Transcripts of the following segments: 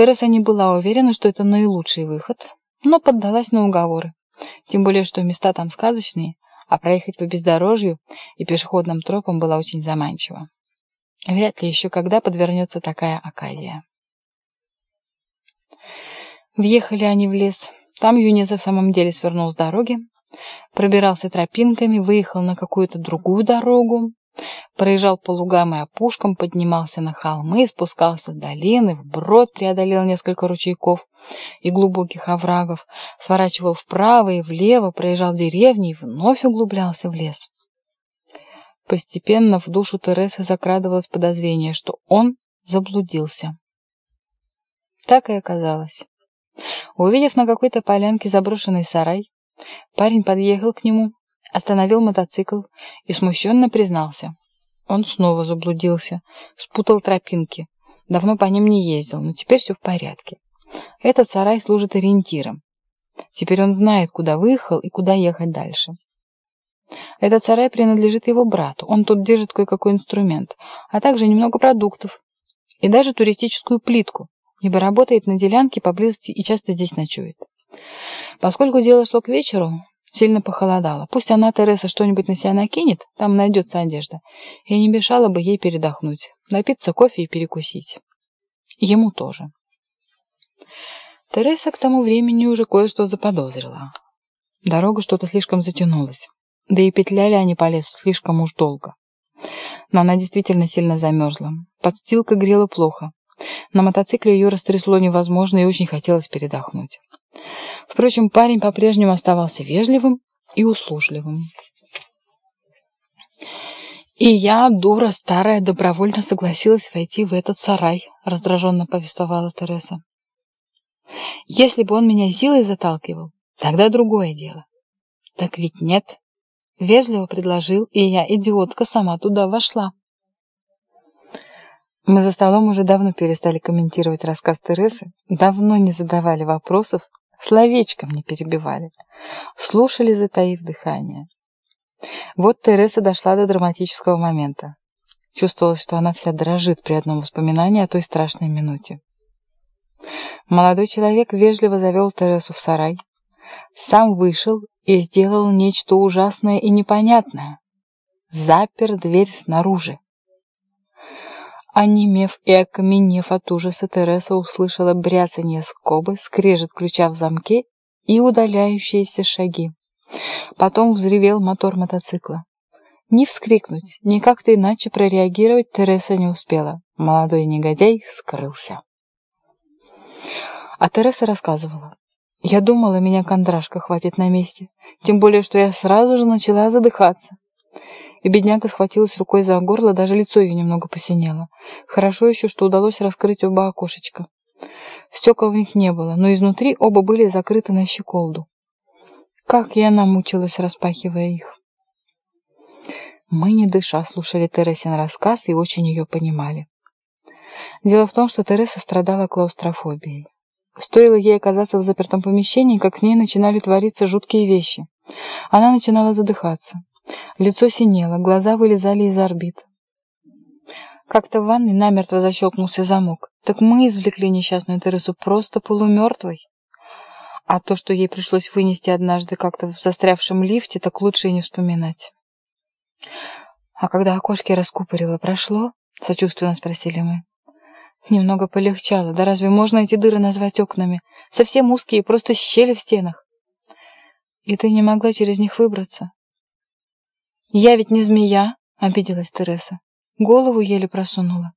Тереса не была уверена, что это наилучший выход, но поддалась на уговоры. Тем более, что места там сказочные, а проехать по бездорожью и пешеходным тропам было очень заманчиво. Вряд ли еще когда подвернется такая оказия. Въехали они в лес. Там Юнец в самом деле свернул с дороги, пробирался тропинками, выехал на какую-то другую дорогу, проезжал по лугам и опушкам, поднимался на холмы, спускался в долины, вброд преодолел несколько ручейков и глубоких оврагов, сворачивал вправо и влево, проезжал деревни и вновь углублялся в лес. Постепенно в душу Тересы закрадывалось подозрение, что он заблудился. Так и оказалось. Увидев на какой-то полянке заброшенный сарай, парень подъехал к нему, остановил мотоцикл и смущенно признался. Он снова заблудился, спутал тропинки. Давно по ним не ездил, но теперь все в порядке. Этот сарай служит ориентиром. Теперь он знает, куда выехал и куда ехать дальше. Этот сарай принадлежит его брату. Он тут держит кое-какой инструмент, а также немного продуктов и даже туристическую плитку, ибо работает на делянке поблизости и часто здесь ночует. Поскольку дело шло к вечеру, сильно похолодало. Пусть она, Тереса, что-нибудь на себя накинет, там найдется одежда, и не мешало бы ей передохнуть, напиться кофе и перекусить. Ему тоже. Тереса к тому времени уже кое-что заподозрила. Дорога что-то слишком затянулась, да и петляли они по лесу слишком уж долго. Но она действительно сильно замерзла. Подстилка грела плохо. На мотоцикле ее растрясло невозможно и очень хотелось передохнуть. Впрочем, парень по-прежнему оставался вежливым и услужливым. «И я, дура старая, добровольно согласилась войти в этот сарай», — раздраженно повествовала Тереса. «Если бы он меня силой заталкивал, тогда другое дело. Так ведь нет. Вежливо предложил, и я, идиотка, сама туда вошла». Мы за столом уже давно перестали комментировать рассказ Тересы, давно не задавали вопросов, словечком не перебивали, слушали, затаив дыхание. Вот Тереса дошла до драматического момента. Чувствовалось, что она вся дрожит при одном воспоминании о той страшной минуте. Молодой человек вежливо завел Тересу в сарай, сам вышел и сделал нечто ужасное и непонятное. Запер дверь снаружи. Онемев и окаменев от ужаса, Тереса услышала бряцанье скобы, скрежет ключа в замке и удаляющиеся шаги. Потом взревел мотор мотоцикла. Ни вскрикнуть, ни как-то иначе прореагировать Тереса не успела. Молодой негодяй скрылся. А Тереса рассказывала. «Я думала, меня кондрашка хватит на месте, тем более, что я сразу же начала задыхаться и бедняга схватилась рукой за горло, даже лицо ее немного посинело. Хорошо еще, что удалось раскрыть оба окошечка. Стекол в них не было, но изнутри оба были закрыты на щеколду. Как я намучилась, распахивая их. Мы, не дыша, слушали Тересин рассказ и очень ее понимали. Дело в том, что Тереса страдала клаустрофобией. Стоило ей оказаться в запертом помещении, как с ней начинали твориться жуткие вещи. Она начинала задыхаться. Лицо синело, глаза вылезали из орбит. Как-то в ванной намертво защелкнулся замок. Так мы извлекли несчастную Тересу просто полумертвой. А то, что ей пришлось вынести однажды как-то в застрявшем лифте, так лучше и не вспоминать. «А когда окошки раскупорило, прошло?» — сочувственно спросили мы. Немного полегчало. Да разве можно эти дыры назвать окнами? Совсем узкие, просто щели в стенах. И ты не могла через них выбраться? «Я ведь не змея», — обиделась Тереса. Голову еле просунула.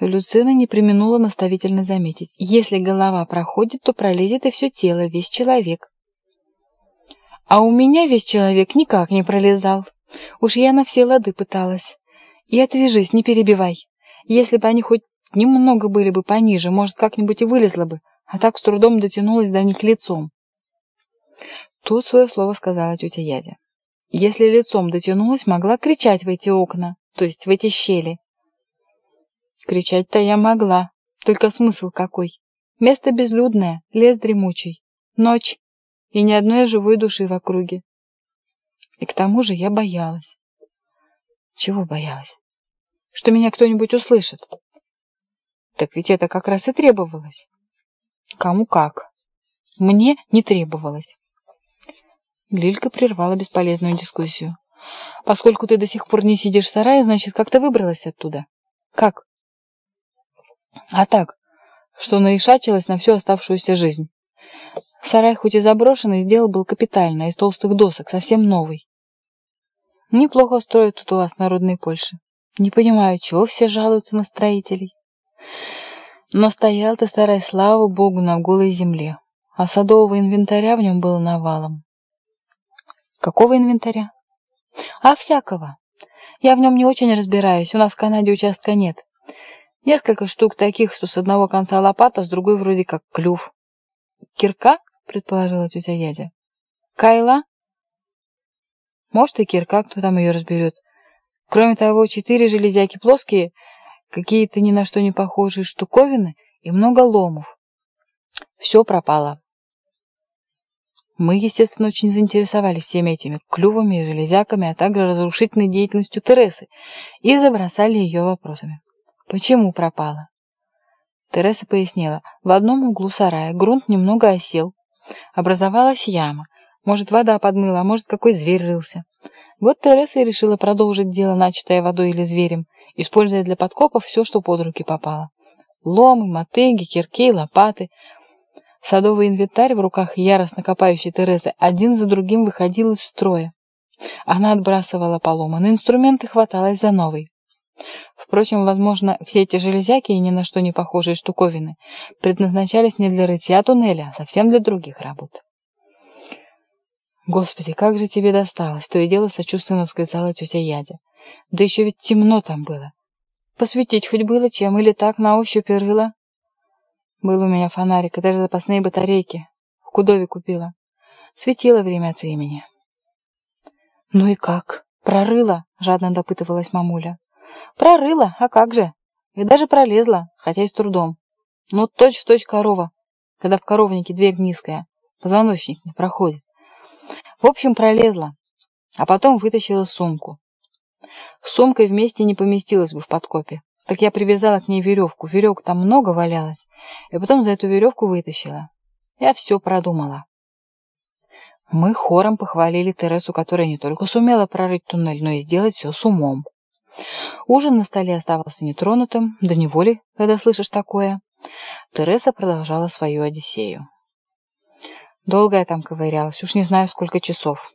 Люцина не применула наставительно заметить. Если голова проходит, то пролезет и все тело, весь человек. А у меня весь человек никак не пролезал. Уж я на все лады пыталась. И отвяжись, не перебивай. Если бы они хоть немного были бы пониже, может, как-нибудь и вылезла бы, а так с трудом дотянулась до них лицом. Тут свое слово сказала тетя Ядя. Если лицом дотянулась, могла кричать в эти окна, то есть в эти щели. Кричать-то я могла, только смысл какой? Место безлюдное, лес дремучий, ночь и ни одной живой души в округе. И к тому же я боялась. Чего боялась? Что меня кто-нибудь услышит. Так ведь это как раз и требовалось. Кому как. Мне не требовалось. Лилька прервала бесполезную дискуссию. Поскольку ты до сих пор не сидишь в сарае, значит, как то выбралась оттуда. Как? А так, что наишачилась на всю оставшуюся жизнь. Сарай хоть и заброшенный, сделал был капитально, из толстых досок, совсем новый. Неплохо строят тут у вас народные Польши. Не понимаю, чего все жалуются на строителей. Но стоял-то сарай, слава богу, на голой земле, а садового инвентаря в нем было навалом. Какого инвентаря? А всякого. Я в нем не очень разбираюсь, у нас в Канаде участка нет. Несколько штук таких, что с одного конца лопата, с другой вроде как клюв. Кирка, предположила тетя Ядя. Кайла? Может, и кирка, кто там ее разберет. Кроме того, четыре железяки плоские, какие-то ни на что не похожие штуковины и много ломов. Все пропало. Мы, естественно, очень заинтересовались всеми этими клювами и железяками, а также разрушительной деятельностью Тересы и забросали ее вопросами. Почему пропала? Тереса пояснила. В одном углу сарая грунт немного осел. Образовалась яма. Может, вода подмыла, а может, какой зверь рылся. Вот Тереса и решила продолжить дело, начатое водой или зверем, используя для подкопов все, что под руки попало. Ломы, мотыги, кирки, лопаты. Садовый инвентарь в руках яростно копающей Терезы один за другим выходил из строя. Она отбрасывала поломанный инструмент и хваталась за новый. Впрочем, возможно, все эти железяки и ни на что не похожие штуковины предназначались не для рытья туннеля, а совсем для других работ. «Господи, как же тебе досталось!» — то и дело сочувственно восклицала тетя Ядя. «Да еще ведь темно там было. Посветить хоть было чем, или так на ощупь и рыло?» «Был у меня фонарик и даже запасные батарейки. В Кудове купила. Светила время от времени». «Ну и как? Прорыла?» — жадно допытывалась мамуля. «Прорыла, а как же? И даже пролезла, хотя и с трудом. Ну, точь-в-точь точь корова, когда в коровнике дверь низкая, позвоночник не проходит. В общем, пролезла, а потом вытащила сумку. С сумкой вместе не поместилась бы в подкопе. Так я привязала к ней веревку. Веревок там много валялось. И потом за эту веревку вытащила. Я все продумала. Мы хором похвалили Тересу, которая не только сумела прорыть туннель, но и сделать все с умом. Ужин на столе оставался нетронутым, да неволи, когда слышишь такое. Тереса продолжала свою Одиссею. Долго я там ковырялась, уж не знаю, сколько часов.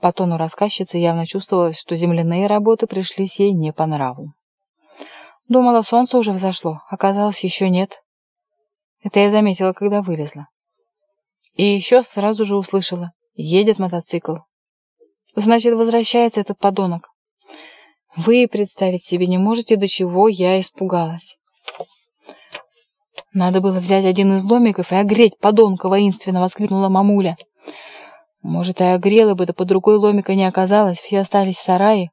По тону рассказчицы явно чувствовалось, что земляные работы пришлись ей не по нраву. Думала, солнце уже взошло, оказалось, еще нет. Это я заметила, когда вылезла. И еще сразу же услышала. Едет мотоцикл. Значит, возвращается этот подонок. Вы представить себе не можете, до чего я испугалась. «Надо было взять один из домиков и огреть подонка воинственно!» — воскликнула мамуля. «Может, и огрела бы, да под рукой ломика не оказалось, все остались в сарае.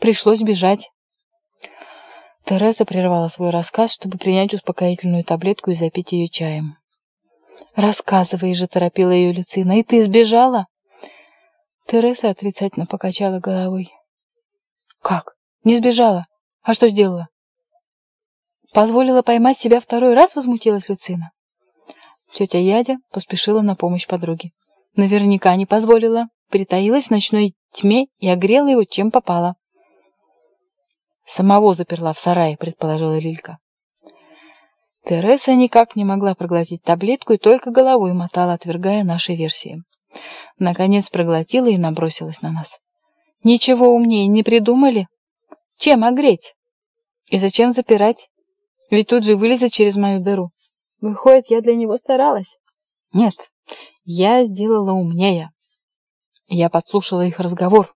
Пришлось бежать». Тереза прервала свой рассказ, чтобы принять успокоительную таблетку и запить ее чаем. «Рассказывай же!» — торопила ее Люцина. «И ты сбежала?» Тереза отрицательно покачала головой. «Как? Не сбежала? А что сделала?» Позволила поймать себя второй раз, возмутилась Люцина. Тетя Ядя поспешила на помощь подруге. Наверняка не позволила. Притаилась в ночной тьме и огрела его, чем попала. Самого заперла в сарае, предположила Лилька. Тереса никак не могла проглотить таблетку и только головой мотала, отвергая наши версии. Наконец проглотила и набросилась на нас. «Ничего умнее не придумали? Чем огреть? И зачем запирать? Ведь тут же вылезет через мою дыру. Выходит, я для него старалась. Нет, я сделала умнее. Я подслушала их разговор.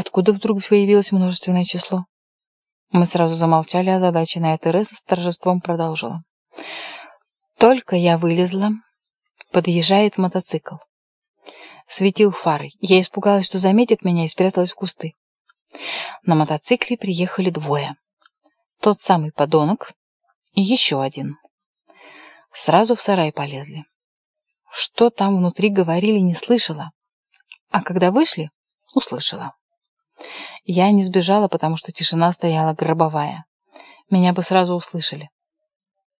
Откуда вдруг появилось множественное число? Мы сразу замолчали, озадаченная Тереса с торжеством продолжила. Только я вылезла, подъезжает мотоцикл. Светил фарой. Я испугалась, что заметит меня и спряталась в кусты. На мотоцикле приехали двое. Тот самый подонок и еще один. Сразу в сарай полезли. Что там внутри говорили, не слышала. А когда вышли, услышала. Я не сбежала, потому что тишина стояла гробовая. Меня бы сразу услышали.